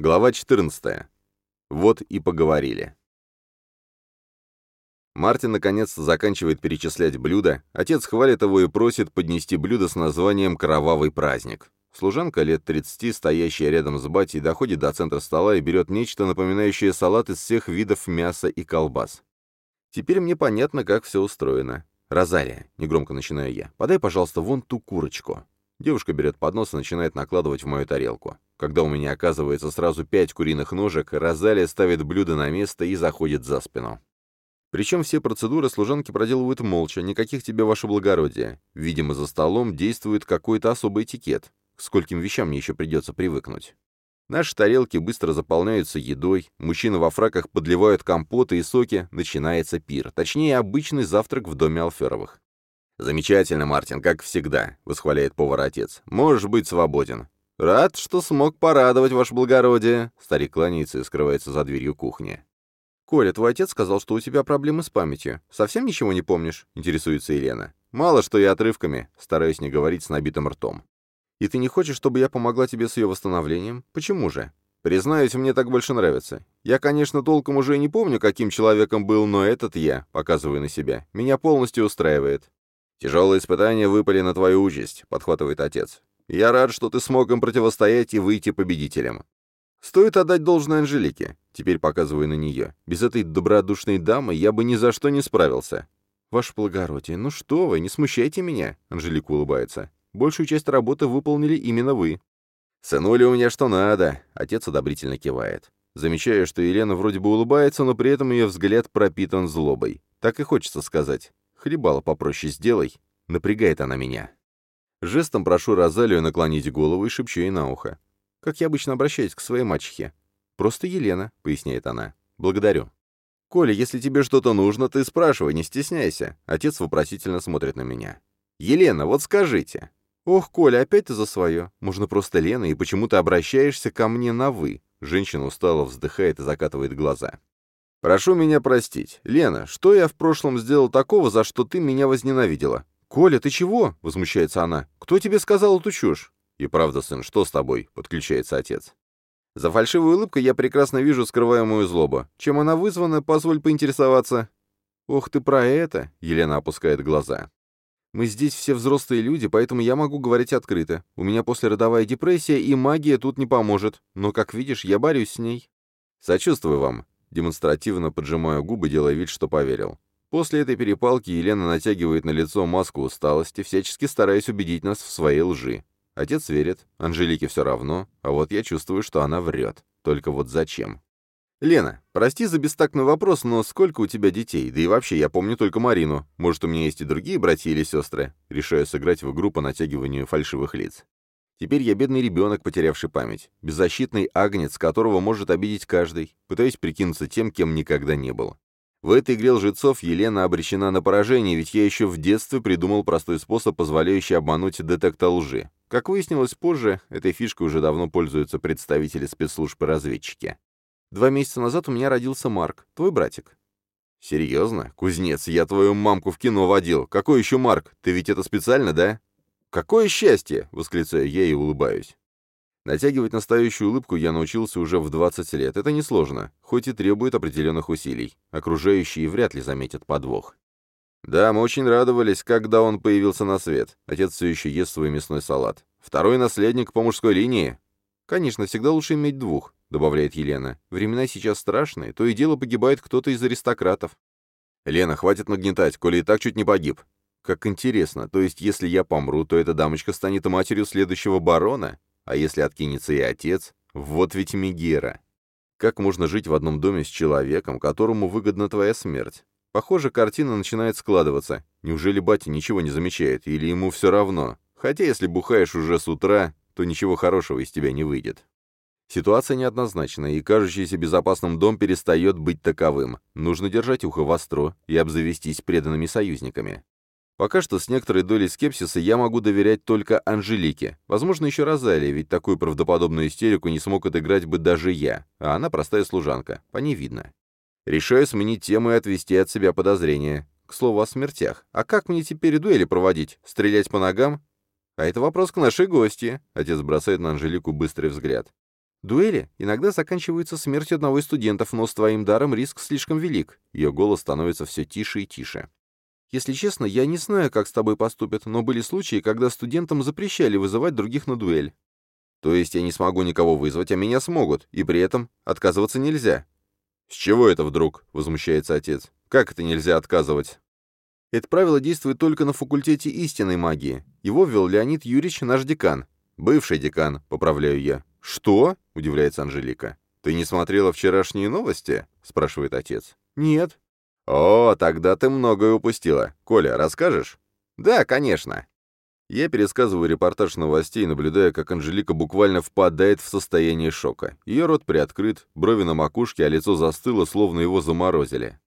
Глава 14. Вот и поговорили. Мартин наконец заканчивает перечислять блюда, отец хвалит его и просит поднести блюдо с названием «Кровавый праздник». Служанка лет 30, стоящая рядом с батей, доходит до центра стола и берет нечто, напоминающее салат из всех видов мяса и колбас. Теперь мне понятно, как все устроено. «Розалия», — негромко начинаю я, — «подай, пожалуйста, вон ту курочку». Девушка берет поднос и начинает накладывать в мою тарелку. Когда у меня оказывается сразу пять куриных ножек, Розалия ставит блюдо на место и заходит за спину. Причем все процедуры служанки проделывают молча, никаких тебе, ваше благородие. Видимо, за столом действует какой-то особый этикет. К скольким вещам мне еще придется привыкнуть. Наши тарелки быстро заполняются едой, мужчины во фраках подливают компоты и соки, начинается пир, точнее, обычный завтрак в доме Алферовых. «Замечательно, Мартин, как всегда», — восхваляет повар-отец. «Можешь быть свободен». «Рад, что смог порадовать, ваше благородие», — старик кланяется и скрывается за дверью кухни. «Коля, твой отец сказал, что у тебя проблемы с памятью. Совсем ничего не помнишь?» — интересуется Елена. «Мало что и отрывками», — стараюсь не говорить с набитым ртом. «И ты не хочешь, чтобы я помогла тебе с ее восстановлением? Почему же?» «Признаюсь, мне так больше нравится. Я, конечно, толком уже и не помню, каким человеком был, но этот я, показываю на себя, меня полностью устраивает. «Тяжелые испытания выпали на твою участь», — подхватывает отец. «Я рад, что ты смог им противостоять и выйти победителем. Стоит отдать должное Анжелике. Теперь показываю на нее. Без этой добродушной дамы я бы ни за что не справился». «Ваше благородие, ну что вы, не смущайте меня», — Анжелика улыбается. «Большую часть работы выполнили именно вы». «Сынули у меня что надо», — отец одобрительно кивает. Замечаю, что Елена вроде бы улыбается, но при этом ее взгляд пропитан злобой. Так и хочется сказать. Хлебало попроще сделай. Напрягает она меня. Жестом прошу Розалию наклонить голову и шепчу ей на ухо. Как я обычно обращаюсь к своей мачехе. «Просто Елена», — поясняет она. «Благодарю». «Коля, если тебе что-то нужно, ты спрашивай, не стесняйся». Отец вопросительно смотрит на меня. «Елена, вот скажите». «Ох, Коля, опять ты за свое. Можно просто Лена, и почему ты обращаешься ко мне на «вы». Женщина устало вздыхает и закатывает глаза. «Прошу меня простить. Лена, что я в прошлом сделал такого, за что ты меня возненавидела?» «Коля, ты чего?» — возмущается она. «Кто тебе сказал эту чушь?» «И правда, сын, что с тобой?» — подключается отец. За фальшивой улыбкой я прекрасно вижу скрываемую злобу. Чем она вызвана, позволь поинтересоваться. «Ох ты про это!» — Елена опускает глаза. «Мы здесь все взрослые люди, поэтому я могу говорить открыто. У меня послеродовая депрессия, и магия тут не поможет. Но, как видишь, я борюсь с ней». «Сочувствую вам. Демонстративно поджимаю губы, делая вид, что поверил. После этой перепалки Елена натягивает на лицо маску усталости, всячески стараясь убедить нас в своей лжи. Отец верит, Анжелике все равно, а вот я чувствую, что она врет. Только вот зачем? «Лена, прости за бестактный вопрос, но сколько у тебя детей? Да и вообще, я помню только Марину. Может, у меня есть и другие братья или сестры?» Решаю сыграть в игру по натягиванию фальшивых лиц. Теперь я бедный ребенок, потерявший память, беззащитный агнец, которого может обидеть каждый, пытаясь прикинуться тем, кем никогда не был. В этой игре лжецов Елена обречена на поражение, ведь я еще в детстве придумал простой способ, позволяющий обмануть детектор лжи. Как выяснилось позже, этой фишкой уже давно пользуются представители спецслужб и разведчики. Два месяца назад у меня родился Марк, твой братик. «Серьезно? Кузнец, я твою мамку в кино водил. Какой еще Марк? Ты ведь это специально, да?» «Какое счастье!» — восклицаю я и улыбаюсь. Натягивать настоящую улыбку я научился уже в 20 лет. Это несложно, хоть и требует определенных усилий. Окружающие вряд ли заметят подвох. Да, мы очень радовались, когда он появился на свет. Отец все еще ест свой мясной салат. Второй наследник по мужской линии. Конечно, всегда лучше иметь двух, добавляет Елена. Времена сейчас страшные, то и дело погибает кто-то из аристократов. Лена, хватит нагнетать, коли и так чуть не погиб. Как интересно, то есть если я помру, то эта дамочка станет матерью следующего барона? А если откинется и отец? Вот ведь Мегера. Как можно жить в одном доме с человеком, которому выгодна твоя смерть? Похоже, картина начинает складываться. Неужели батя ничего не замечает, или ему все равно? Хотя если бухаешь уже с утра, то ничего хорошего из тебя не выйдет. Ситуация неоднозначна, и кажущийся безопасным дом перестает быть таковым. Нужно держать ухо востро и обзавестись преданными союзниками. Пока что с некоторой долей скепсиса я могу доверять только Анжелике. Возможно, еще Розалии, ведь такую правдоподобную истерику не смог отыграть бы даже я, а она простая служанка, по ней видно. Решаю сменить тему и отвести от себя подозрения. К слову о смертях. А как мне теперь дуэли проводить? Стрелять по ногам? А это вопрос к нашей гости. Отец бросает на Анжелику быстрый взгляд. Дуэли иногда заканчиваются смертью одного из студентов, но с твоим даром риск слишком велик. Ее голос становится все тише и тише. Если честно, я не знаю, как с тобой поступят, но были случаи, когда студентам запрещали вызывать других на дуэль. То есть я не смогу никого вызвать, а меня смогут, и при этом отказываться нельзя. С чего это вдруг? Возмущается отец. Как это нельзя отказывать? Это правило действует только на факультете истинной магии. Его ввел Леонид Юрьевич, наш декан. Бывший декан, поправляю я. Что? Удивляется Анжелика. Ты не смотрела вчерашние новости? Спрашивает отец. Нет. О, тогда ты многое упустила. Коля, расскажешь? Да, конечно. Я пересказываю репортаж новостей, наблюдая, как Анжелика буквально впадает в состояние шока. Ее рот приоткрыт, брови на макушке, а лицо застыло, словно его заморозили.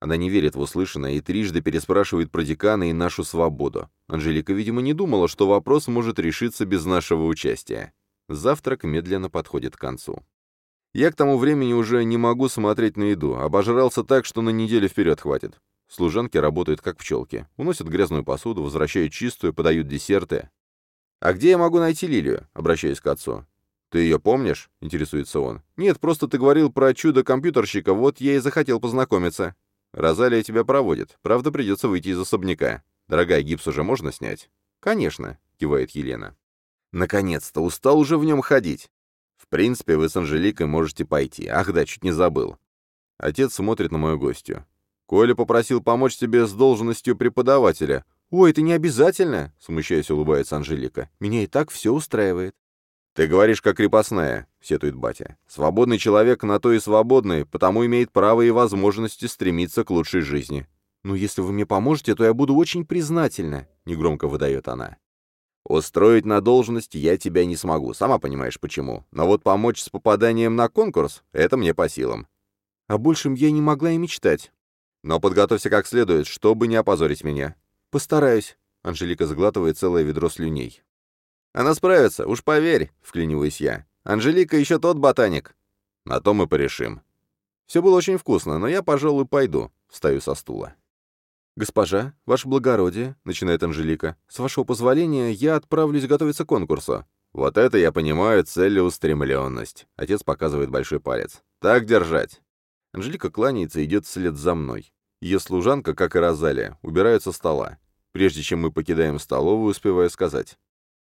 Она не верит в услышанное и трижды переспрашивает про декана и нашу свободу. Анжелика, видимо, не думала, что вопрос может решиться без нашего участия. Завтрак медленно подходит к концу. Я к тому времени уже не могу смотреть на еду, обожрался так, что на неделю вперед хватит. Служанки работают как пчелки, уносят грязную посуду, возвращают чистую, подают десерты. «А где я могу найти Лилию?» — обращаюсь к отцу. «Ты ее помнишь?» — интересуется он. «Нет, просто ты говорил про чудо компьютерщика, вот я и захотел познакомиться». «Розалия тебя проводит. Правда, придется выйти из особняка. Дорогая, гипс уже можно снять?» «Конечно», — кивает Елена. «Наконец-то! Устал уже в нем ходить. В принципе, вы с Анжеликой можете пойти. Ах да, чуть не забыл. Отец смотрит на мою гостью. Коля попросил помочь тебе с должностью преподавателя. «Ой, это не обязательно!» — смущаясь, улыбается Анжелика. «Меня и так все устраивает». «Ты говоришь, как крепостная», — сетует батя. «Свободный человек на то и свободный, потому имеет право и возможности стремиться к лучшей жизни». «Ну, если вы мне поможете, то я буду очень признательна», — негромко выдает она. Устроить на должность я тебя не смогу, сама понимаешь почему. Но вот помочь с попаданием на конкурс — это мне по силам. О большем я не могла и мечтать. Но подготовься как следует, чтобы не опозорить меня. Постараюсь. Анжелика заглатывает целое ведро слюней. Она справится, уж поверь, вклиниваюсь я. Анжелика еще тот ботаник. На то мы порешим. Все было очень вкусно, но я, пожалуй, пойду. Встаю со стула. «Госпожа, ваше благородие», — начинает Анжелика, — «с вашего позволения я отправлюсь готовиться к конкурсу». «Вот это я понимаю целеустремленность», — отец показывает большой палец. «Так держать». Анжелика кланяется и идет вслед за мной. Ее служанка, как и Розалия, убирают со стола. Прежде чем мы покидаем столовую, успеваю сказать.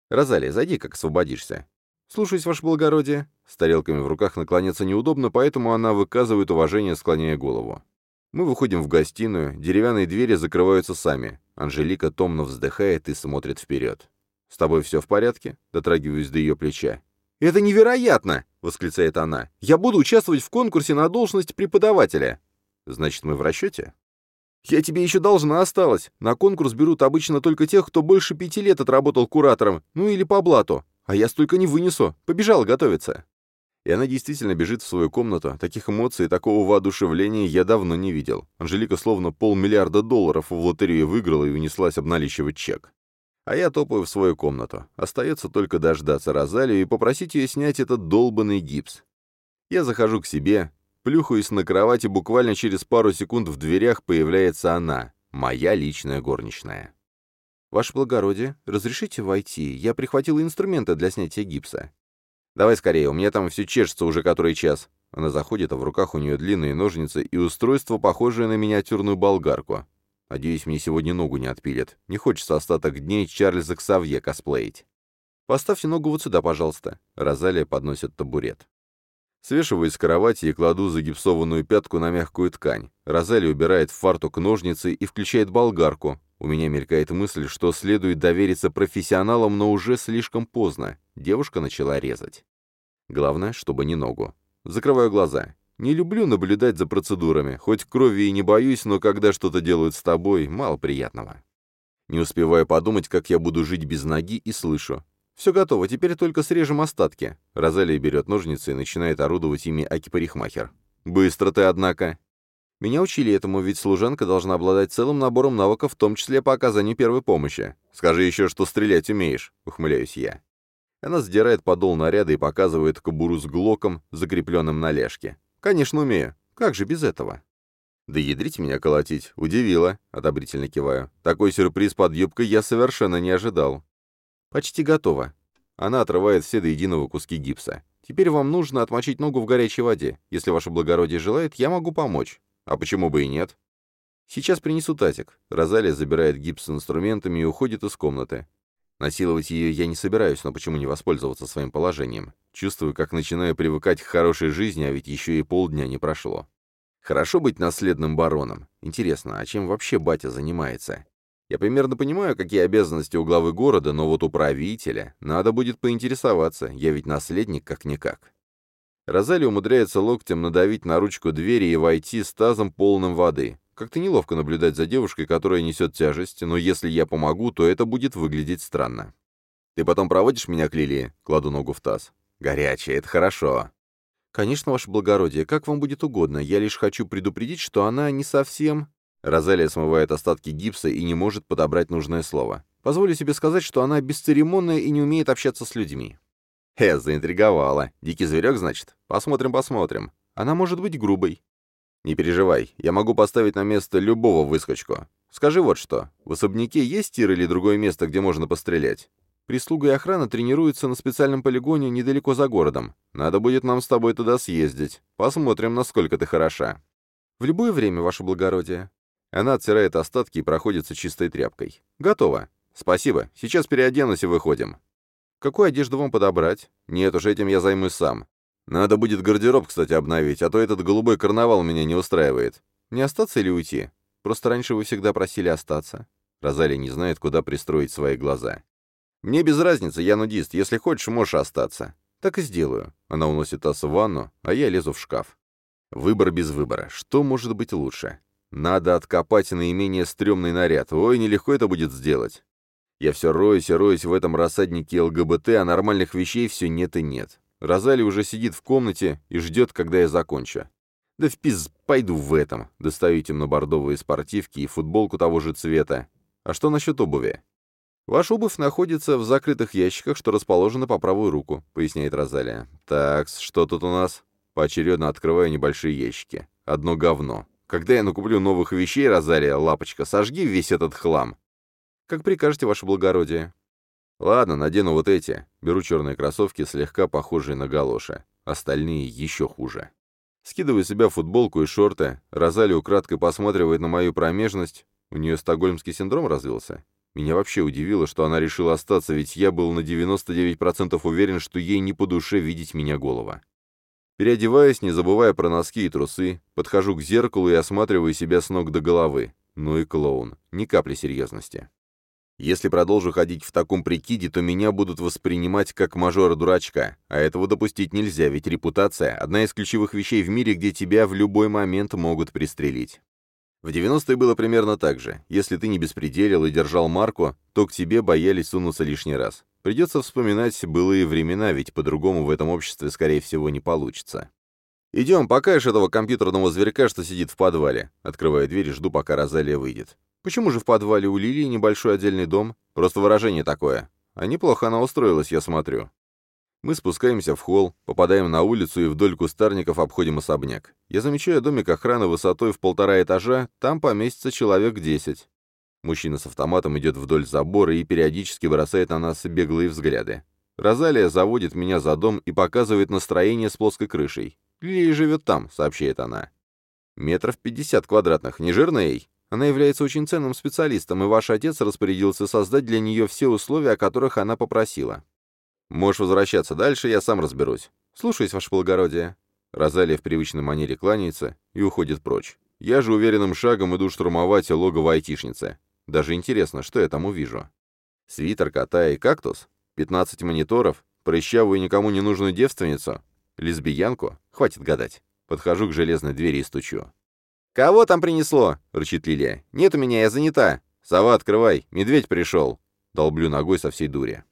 «Розалия, зайди, как освободишься». «Слушаюсь, ваше благородие». С тарелками в руках наклоняться неудобно, поэтому она выказывает уважение, склоняя голову. Мы выходим в гостиную, деревянные двери закрываются сами. Анжелика томно вздыхает и смотрит вперед. «С тобой все в порядке?» — дотрагиваюсь до ее плеча. «Это невероятно!» — восклицает она. «Я буду участвовать в конкурсе на должность преподавателя». «Значит, мы в расчете?» «Я тебе еще должна осталась. На конкурс берут обычно только тех, кто больше пяти лет отработал куратором, ну или по блату. А я столько не вынесу. Побежал готовиться». И она действительно бежит в свою комнату. Таких эмоций и такого воодушевления я давно не видел. Анжелика словно полмиллиарда долларов в лотерею выиграла и унеслась обналичивать чек. А я топаю в свою комнату. Остается только дождаться Розалию и попросить ее снять этот долбанный гипс. Я захожу к себе, плюхаюсь на кровати, буквально через пару секунд в дверях появляется она, моя личная горничная. «Ваше благородие, разрешите войти? Я прихватила инструменты для снятия гипса». «Давай скорее, у меня там все чешется уже который час». Она заходит, а в руках у нее длинные ножницы и устройство, похожее на миниатюрную болгарку. Надеюсь, мне сегодня ногу не отпилят. Не хочется остаток дней Чарльза Ксавье косплеить. «Поставьте ногу вот сюда, пожалуйста». Розалия подносит табурет. Свешиваюсь с кровати и кладу загипсованную пятку на мягкую ткань. Розалия убирает в фартук ножницы и включает болгарку. У меня мелькает мысль, что следует довериться профессионалам, но уже слишком поздно. Девушка начала резать. Главное, чтобы не ногу. Закрываю глаза. Не люблю наблюдать за процедурами. Хоть крови и не боюсь, но когда что-то делают с тобой, мало приятного. Не успеваю подумать, как я буду жить без ноги, и слышу. Все готово, теперь только срежем остатки. Розалия берет ножницы и начинает орудовать ими Аки-парикмахер. Быстро ты, однако. Меня учили этому, ведь служанка должна обладать целым набором навыков, в том числе по оказанию первой помощи. Скажи еще, что стрелять умеешь, ухмыляюсь я. Она сдирает подол наряда и показывает кобуру с глоком, закрепленным на ляжке. «Конечно, умею. Как же без этого?» «Да ядрить меня колотить. Удивило», — одобрительно киваю. «Такой сюрприз под юбкой я совершенно не ожидал». «Почти готово». Она отрывает все до единого куски гипса. Теперь вам нужно отмочить ногу в горячей воде. Если ваше благородие желает, я могу помочь. А почему бы и нет? Сейчас принесу тазик. Розалия забирает гипс с инструментами и уходит из комнаты. Насиловать ее я не собираюсь, но почему не воспользоваться своим положением? Чувствую, как начинаю привыкать к хорошей жизни, а ведь еще и полдня не прошло. Хорошо быть наследным бароном. Интересно, а чем вообще батя занимается? Я примерно понимаю, какие обязанности у главы города, но вот у правителя надо будет поинтересоваться, я ведь наследник как-никак. Розали умудряется локтем надавить на ручку двери и войти с тазом полным воды. Как-то неловко наблюдать за девушкой, которая несет тяжесть, но если я помогу, то это будет выглядеть странно. «Ты потом проводишь меня к Лилии?» — кладу ногу в таз. «Горячая, это хорошо». «Конечно, ваше благородие, как вам будет угодно. Я лишь хочу предупредить, что она не совсем...» Розалия смывает остатки гипса и не может подобрать нужное слово. Позволю себе сказать, что она бесцеремонная и не умеет общаться с людьми. Э, заинтриговала. Дикий зверек, значит? Посмотрим, посмотрим. Она может быть грубой. «Не переживай, я могу поставить на место любого выскочку. Скажи вот что, в особняке есть тир или другое место, где можно пострелять? Прислуга и охрана тренируются на специальном полигоне недалеко за городом. Надо будет нам с тобой туда съездить. Посмотрим, насколько ты хороша». «В любое время, ваше благородие». Она оттирает остатки и проходится чистой тряпкой. «Готово. Спасибо. Сейчас переоденусь и выходим». «Какую одежду вам подобрать?» «Нет уж, этим я займусь сам. Надо будет гардероб, кстати, обновить, а то этот голубой карнавал меня не устраивает. Не остаться или уйти? Просто раньше вы всегда просили остаться. Розалия не знает, куда пристроить свои глаза. Мне без разницы, я нудист. Если хочешь, можешь остаться. Так и сделаю. Она уносит таз в ванну, а я лезу в шкаф. Выбор без выбора. Что может быть лучше? Надо откопать наименее стрёмный наряд. Ой, нелегко это будет сделать. Я все роюсь и роюсь в этом рассаднике ЛГБТ, а нормальных вещей все нет и нет. Розали уже сидит в комнате и ждет, когда я закончу. Да в пиз, пойду в этом. Достаю темно-бордовые спортивки и футболку того же цвета. А что насчет обуви? Ваша обувь находится в закрытых ящиках, что расположены по правую руку, поясняет Розалия. Так, что тут у нас? Поочередно открываю небольшие ящики. Одно говно. Когда я накуплю новых вещей, Розалия, лапочка, сожги весь этот хлам. Как прикажете, ваше благородие. Ладно, надену вот эти. Беру черные кроссовки, слегка похожие на галоши. Остальные еще хуже. Скидываю себя футболку и шорты. Розали украдкой посматривает на мою промежность. У нее стокгольмский синдром развился. Меня вообще удивило, что она решила остаться, ведь я был на 99% уверен, что ей не по душе видеть меня голова. Переодеваясь, не забывая про носки и трусы, подхожу к зеркалу и осматриваю себя с ног до головы. Ну и клоун. Ни капли серьезности. Если продолжу ходить в таком прикиде, то меня будут воспринимать как мажора-дурачка, а этого допустить нельзя, ведь репутация — одна из ключевых вещей в мире, где тебя в любой момент могут пристрелить. В 90-е было примерно так же. Если ты не беспределил и держал марку, то к тебе боялись сунуться лишний раз. Придется вспоминать былые времена, ведь по-другому в этом обществе, скорее всего, не получится. «Идем, покажешь этого компьютерного зверька, что сидит в подвале». Открываю дверь и жду, пока Розалия выйдет. Почему же в подвале у Лилии небольшой отдельный дом? Просто выражение такое. А неплохо она устроилась, я смотрю. Мы спускаемся в холл, попадаем на улицу и вдоль кустарников обходим особняк. Я замечаю домик охраны высотой в полтора этажа, там поместится человек десять. Мужчина с автоматом идет вдоль забора и периодически бросает на нас беглые взгляды. Розалия заводит меня за дом и показывает настроение с плоской крышей. «Лилия живет там», — сообщает она. «Метров пятьдесят квадратных, не жирно ей?» Она является очень ценным специалистом, и ваш отец распорядился создать для нее все условия, о которых она попросила. Можешь возвращаться дальше, я сам разберусь. Слушаюсь, ваше благородие. Розалия в привычной манере кланяется и уходит прочь. Я же уверенным шагом иду штурмовать логово айтишницы. Даже интересно, что я там увижу. Свитер, кота и кактус? 15 мониторов? Прыщавую никому не нужную девственницу? Лесбиянку? Хватит гадать. Подхожу к железной двери и стучу. «Кого там принесло?» — рычит Лилия. «Нет у меня, я занята. Сова, открывай, медведь пришел». Долблю ногой со всей дури.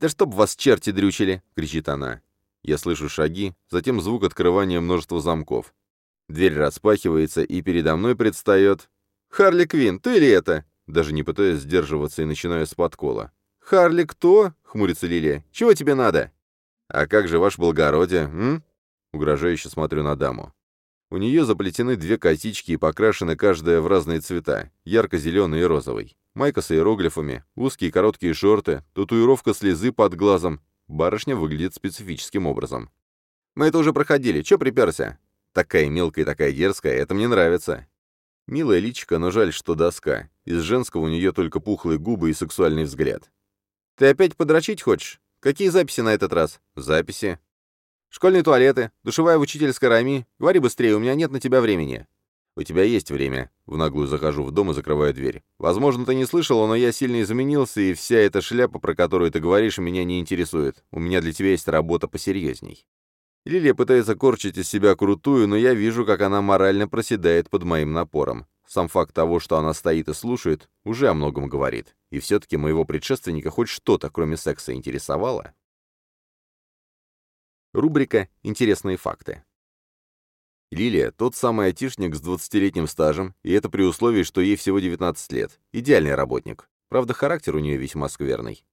«Да чтоб вас черти дрючили!» — кричит она. Я слышу шаги, затем звук открывания множества замков. Дверь распахивается, и передо мной предстает... «Харли Квин, ты ли это?» Даже не пытаясь сдерживаться и начинаю с подкола. «Харли кто?» — хмурится Лилия. «Чего тебе надо?» «А как же ваше благородие, м?» Угрожающе смотрю на даму. У нее заплетены две косички и покрашены каждая в разные цвета, ярко-зеленый и розовый. Майка с иероглифами, узкие короткие шорты, татуировка слезы под глазом Барышня выглядит специфическим образом. «Мы это уже проходили. Чё приперся?» «Такая мелкая такая дерзкая. Это мне нравится». Милая личико, но жаль, что доска. Из женского у нее только пухлые губы и сексуальный взгляд. «Ты опять подрочить хочешь? Какие записи на этот раз?» «Записи». «Школьные туалеты, душевая в учительской рами. Говори быстрее, у меня нет на тебя времени». «У тебя есть время». В наглую захожу в дом и закрываю дверь. «Возможно, ты не слышала, но я сильно изменился, и вся эта шляпа, про которую ты говоришь, меня не интересует. У меня для тебя есть работа посерьезней». Лилия пытается корчить из себя крутую, но я вижу, как она морально проседает под моим напором. Сам факт того, что она стоит и слушает, уже о многом говорит. И все-таки моего предшественника хоть что-то, кроме секса, интересовало. Рубрика «Интересные факты». Лилия — тот самый айтишник с 20-летним стажем, и это при условии, что ей всего 19 лет. Идеальный работник. Правда, характер у нее весьма скверный.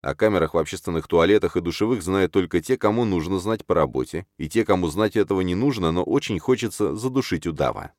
О камерах в общественных туалетах и душевых знают только те, кому нужно знать по работе, и те, кому знать этого не нужно, но очень хочется задушить удава.